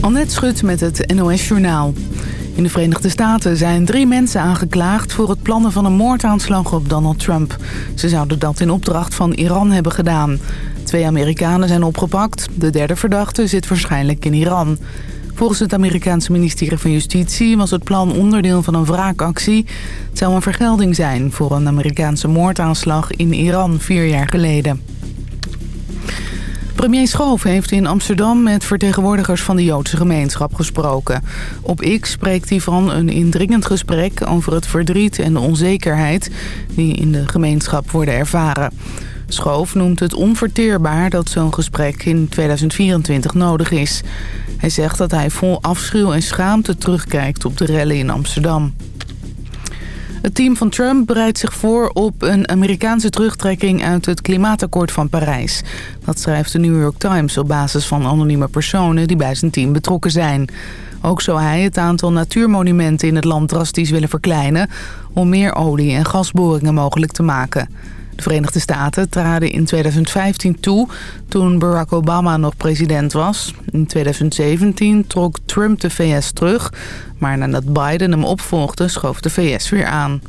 Annette Schut met het NOS Journaal. In de Verenigde Staten zijn drie mensen aangeklaagd... voor het plannen van een moordaanslag op Donald Trump. Ze zouden dat in opdracht van Iran hebben gedaan. Twee Amerikanen zijn opgepakt. De derde verdachte zit waarschijnlijk in Iran. Volgens het Amerikaanse ministerie van Justitie was het plan onderdeel van een wraakactie. Het zou een vergelding zijn voor een Amerikaanse moordaanslag in Iran vier jaar geleden. Premier Schoof heeft in Amsterdam met vertegenwoordigers van de Joodse gemeenschap gesproken. Op X spreekt hij van een indringend gesprek over het verdriet en de onzekerheid die in de gemeenschap worden ervaren. Schoof noemt het onverteerbaar dat zo'n gesprek in 2024 nodig is. Hij zegt dat hij vol afschuw en schaamte terugkijkt op de rellen in Amsterdam. Het team van Trump bereidt zich voor op een Amerikaanse terugtrekking uit het klimaatakkoord van Parijs. Dat schrijft de New York Times op basis van anonieme personen die bij zijn team betrokken zijn. Ook zou hij het aantal natuurmonumenten in het land drastisch willen verkleinen... om meer olie- en gasboringen mogelijk te maken. De Verenigde Staten traden in 2015 toe toen Barack Obama nog president was. In 2017 trok Trump de VS terug, maar nadat Biden hem opvolgde schoof de VS weer aan.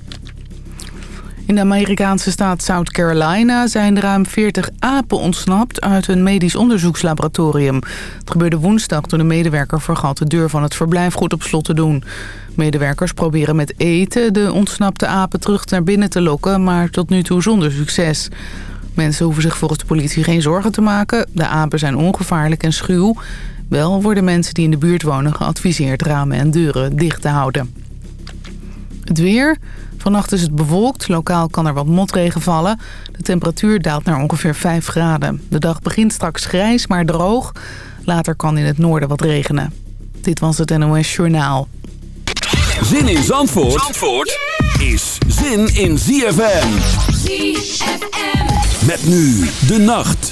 In de Amerikaanse staat South Carolina zijn ruim 40 apen ontsnapt uit een medisch onderzoekslaboratorium. Het gebeurde woensdag toen een medewerker vergat de deur van het verblijfgoed op slot te doen. Medewerkers proberen met eten de ontsnapte apen terug naar binnen te lokken, maar tot nu toe zonder succes. Mensen hoeven zich volgens de politie geen zorgen te maken. De apen zijn ongevaarlijk en schuw. Wel worden mensen die in de buurt wonen geadviseerd ramen en deuren dicht te houden. Het weer... Vannacht is het bewolkt, lokaal kan er wat motregen vallen. De temperatuur daalt naar ongeveer 5 graden. De dag begint straks grijs, maar droog. Later kan in het noorden wat regenen. Dit was het NOS Journaal. Zin in Zandvoort, Zandvoort is zin in ZFM. ZFM. Met nu de nacht.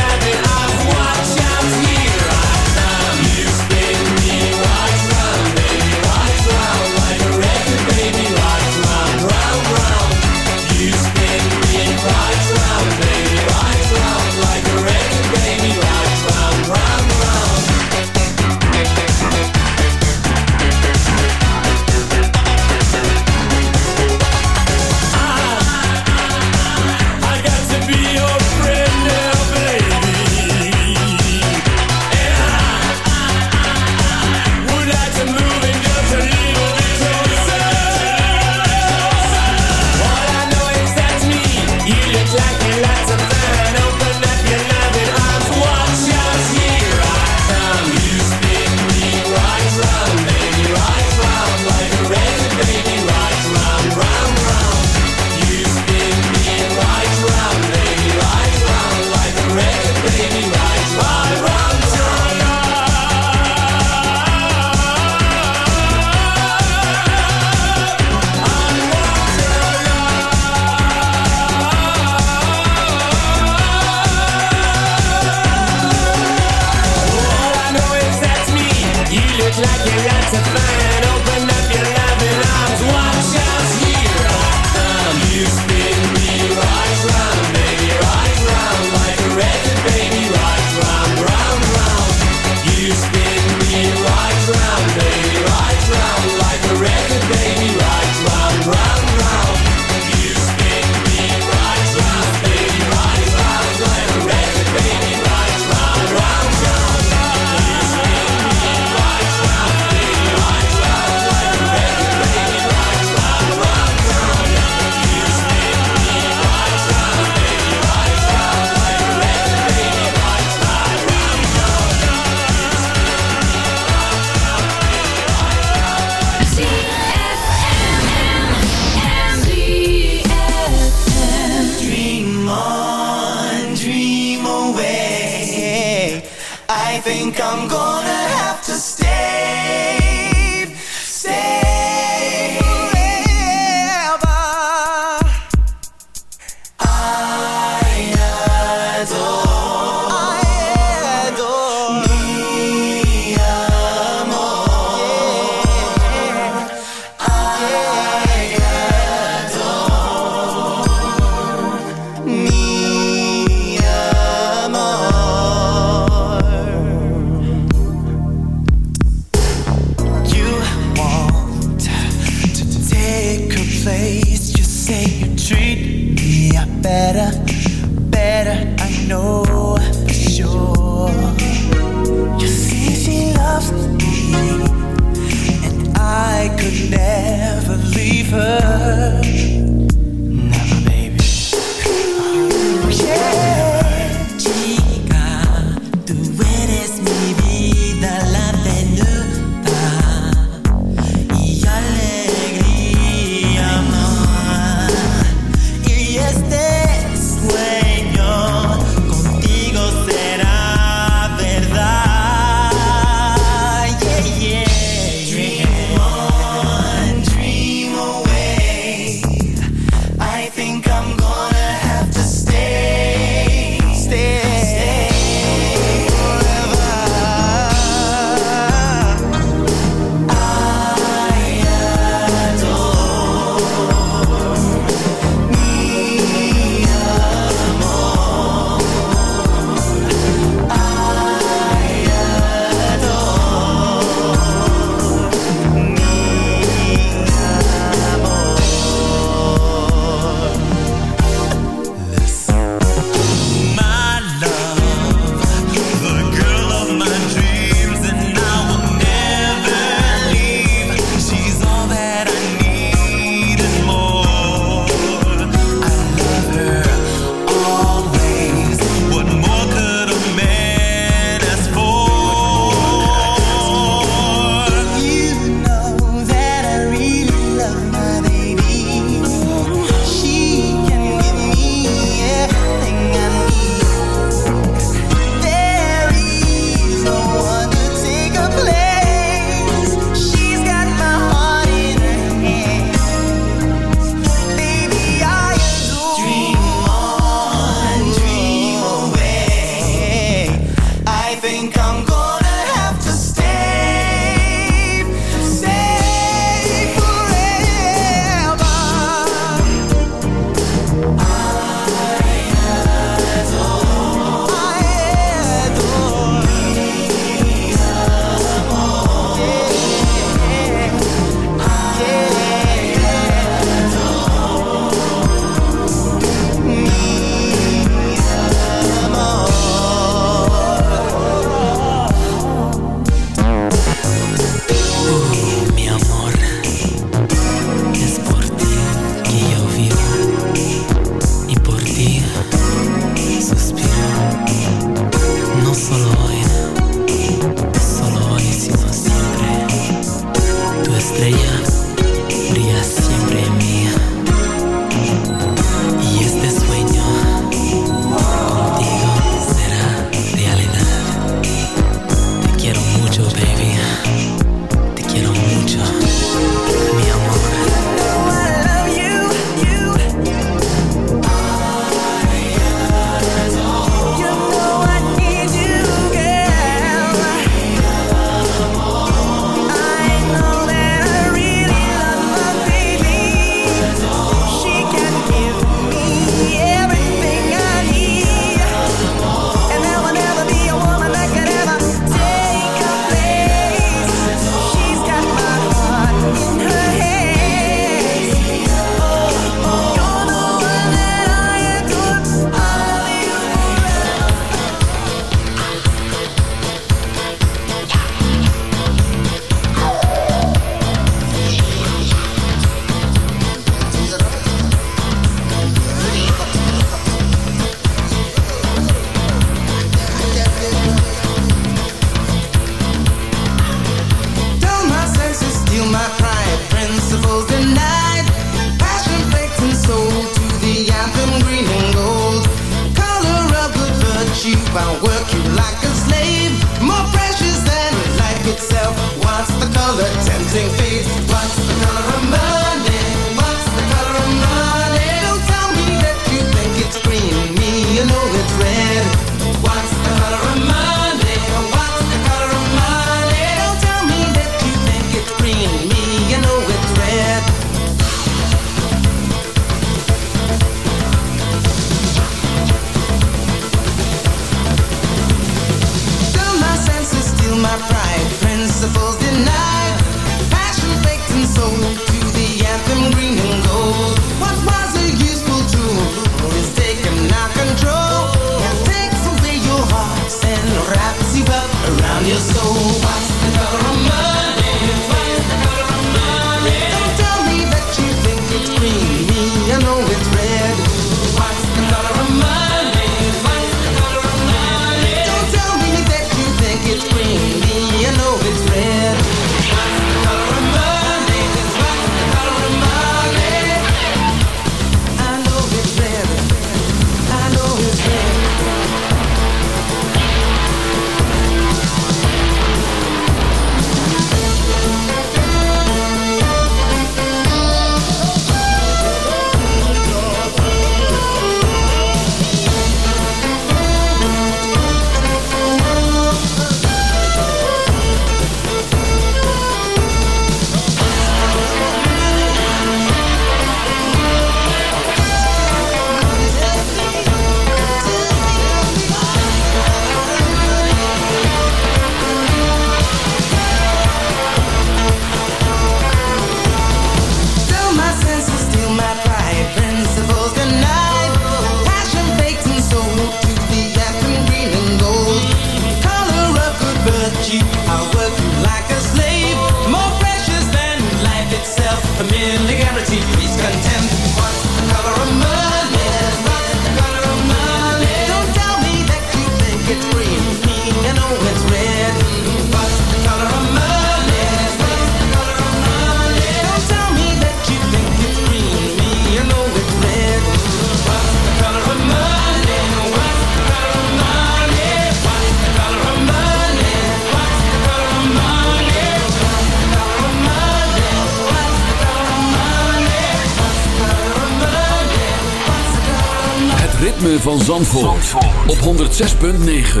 Zandvoort, op 106.9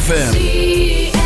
FM.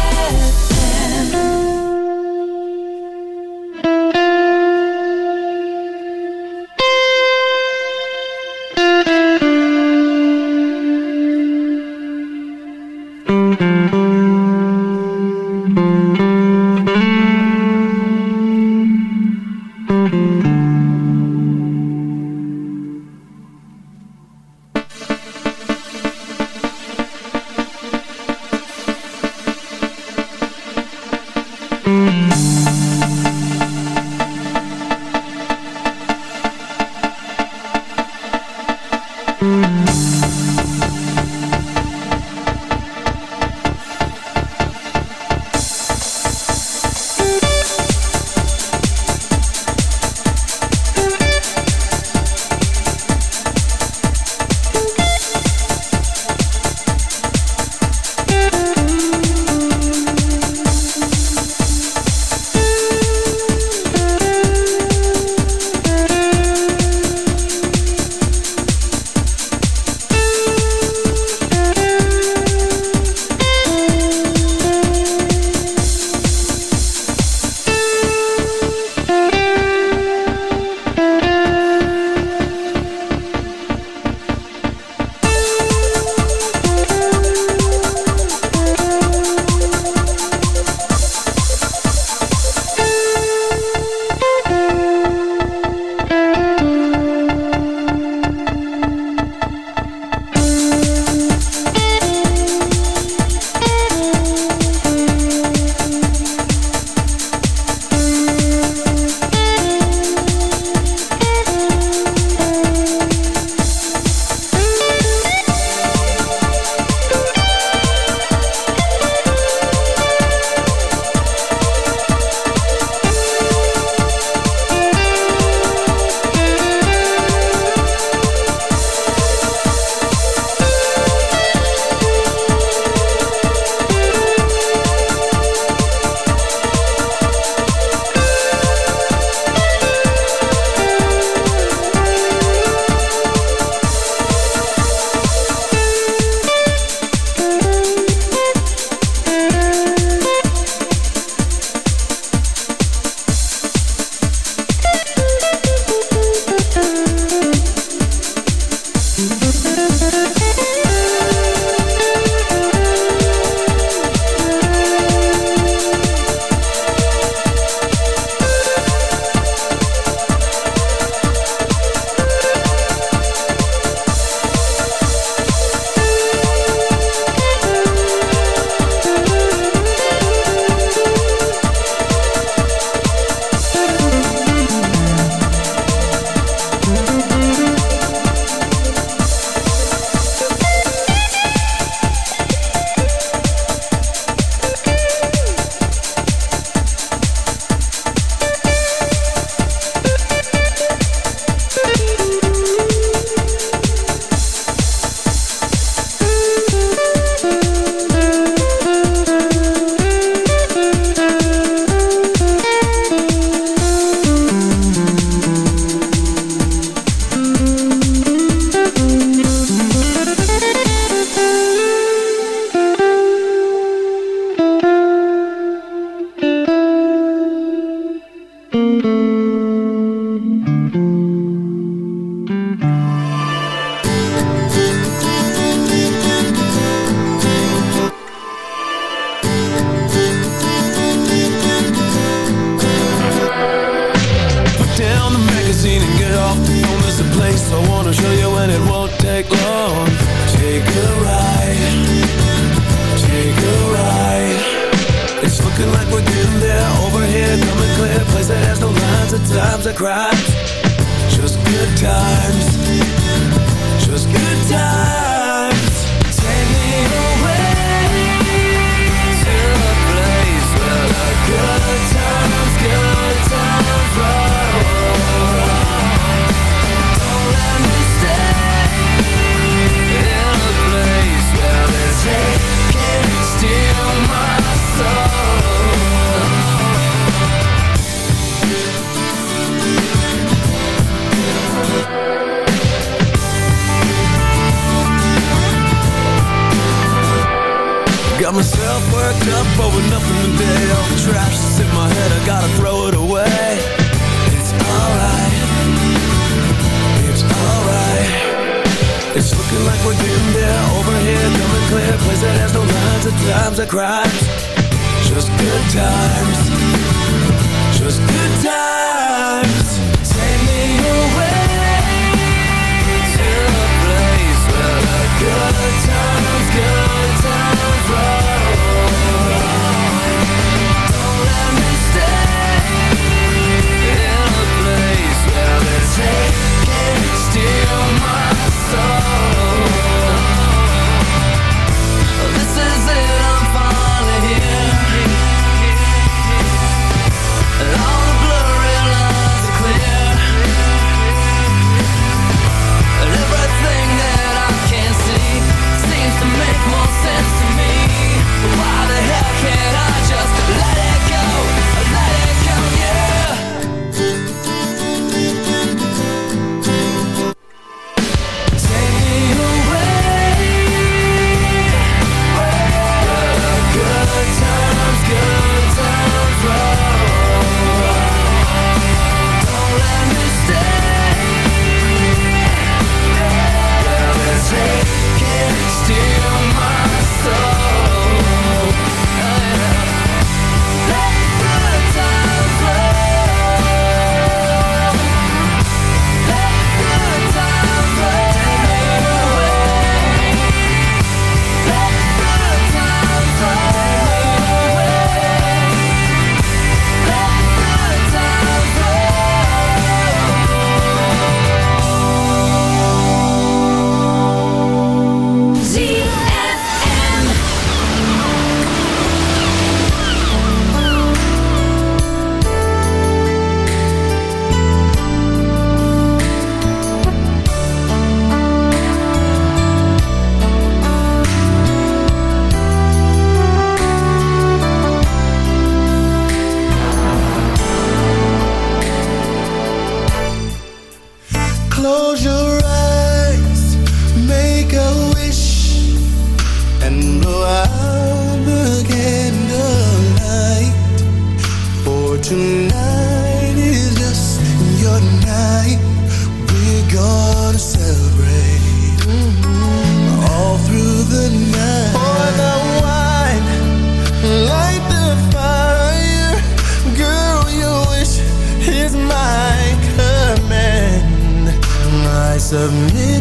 Submit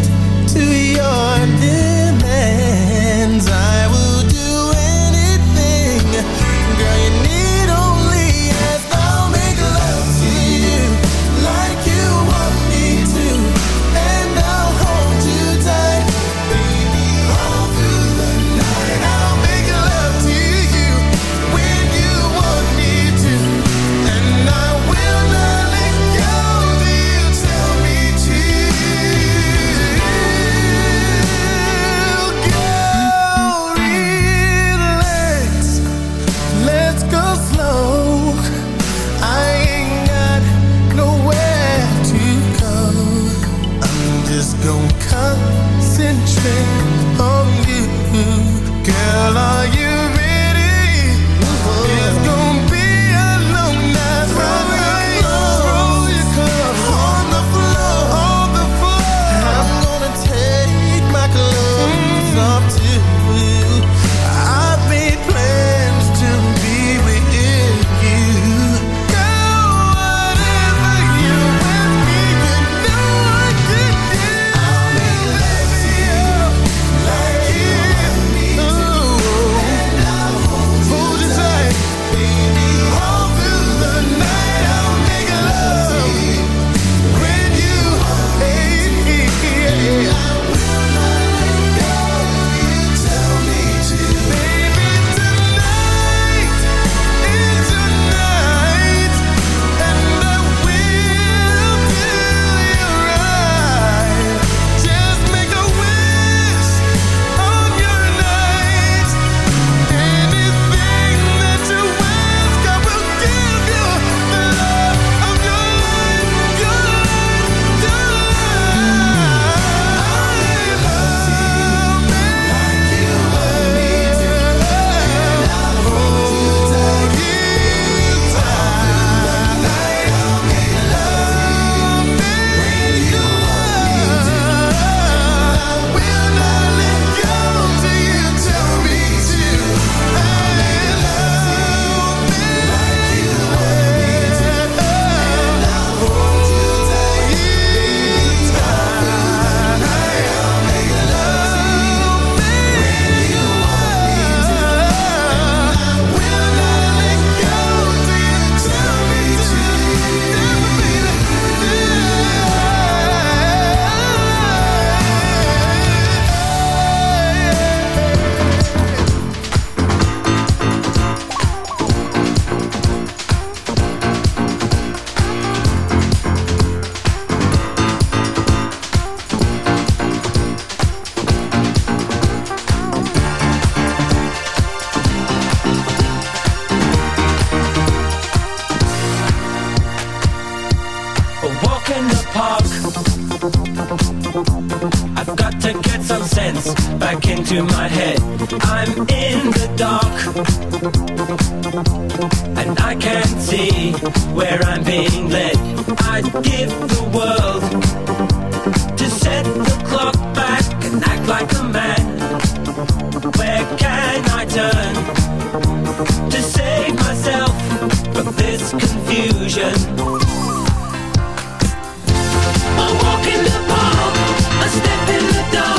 into my head. I'm in the dark, and I can't see where I'm being led. I'd give the world to set the clock back and act like a man. Where can I turn to save myself from this confusion? I walk in the park, I step in the dark.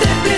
Step.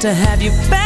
to have you back.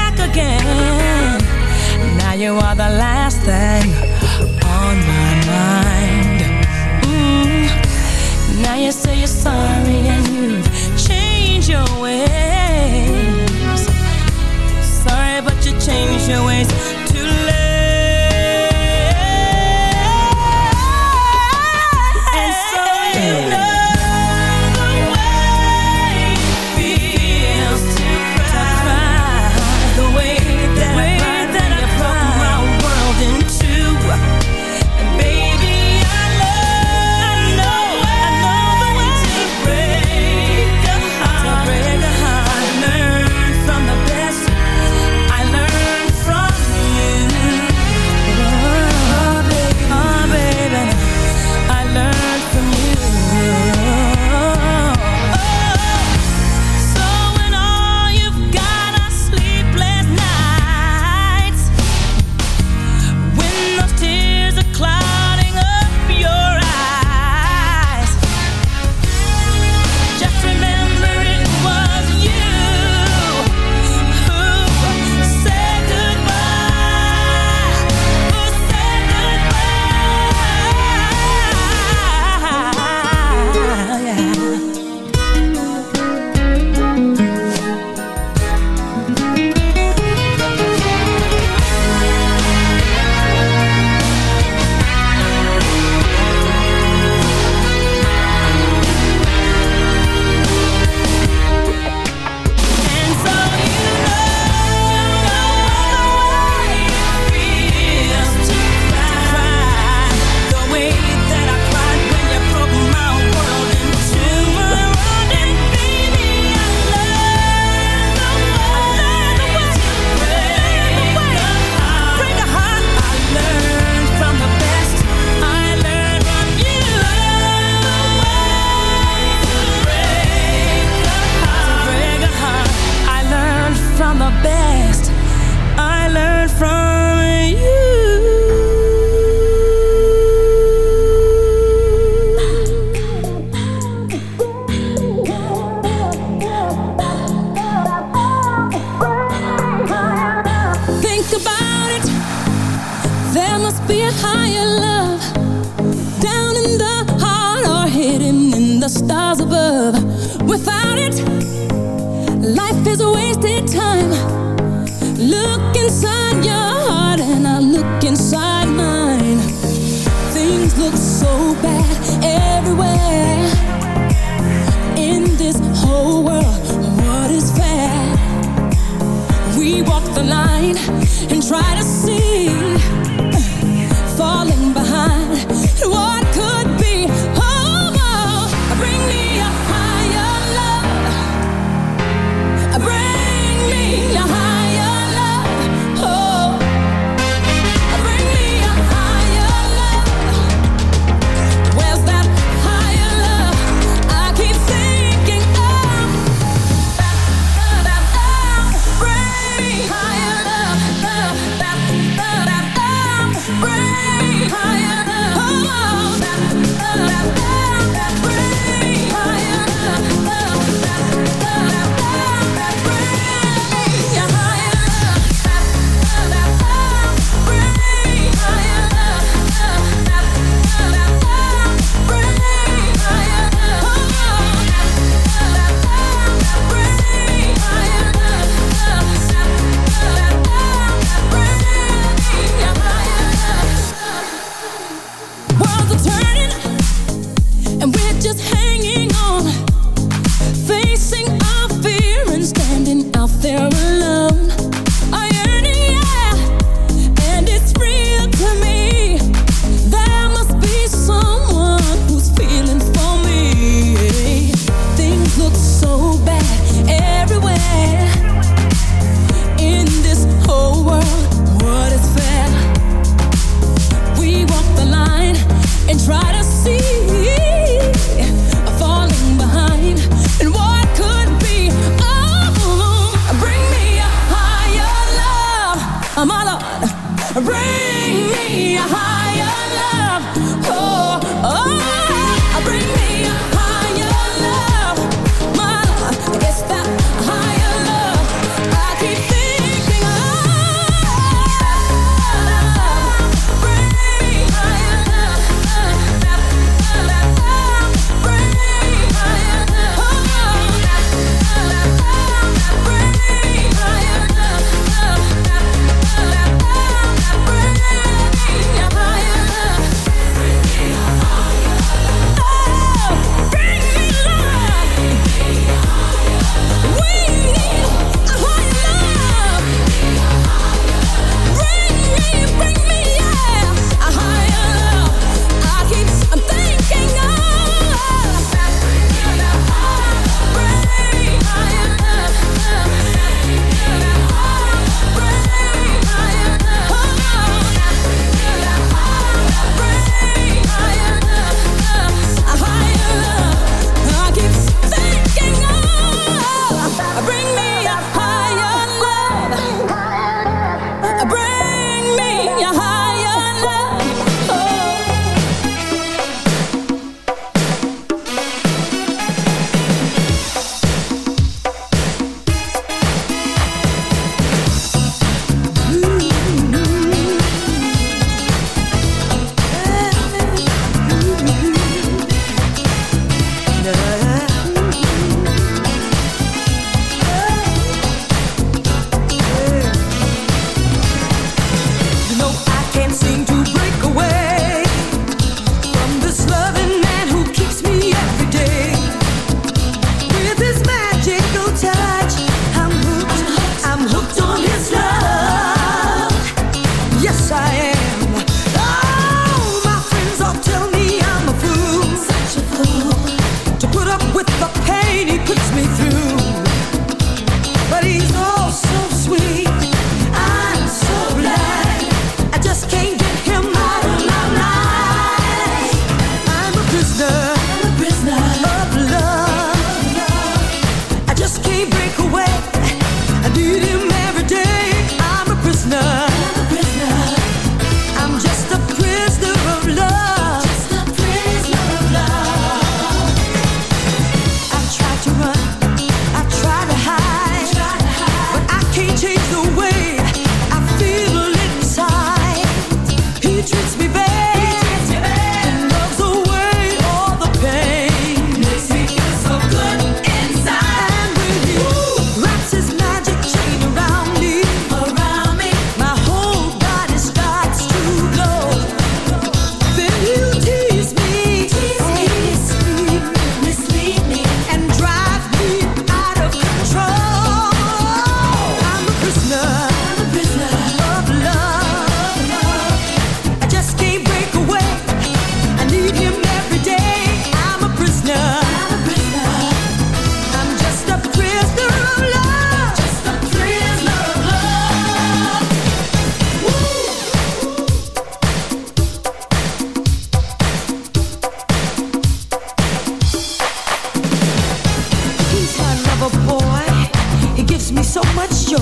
me so much joy.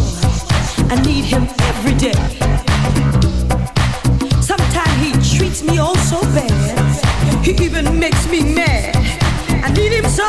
I need him every day. Sometimes he treats me oh so bad. He even makes me mad. I need him so.